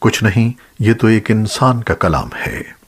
کچھ نہیں یہ تو ایک انسان کا کلام ہے۔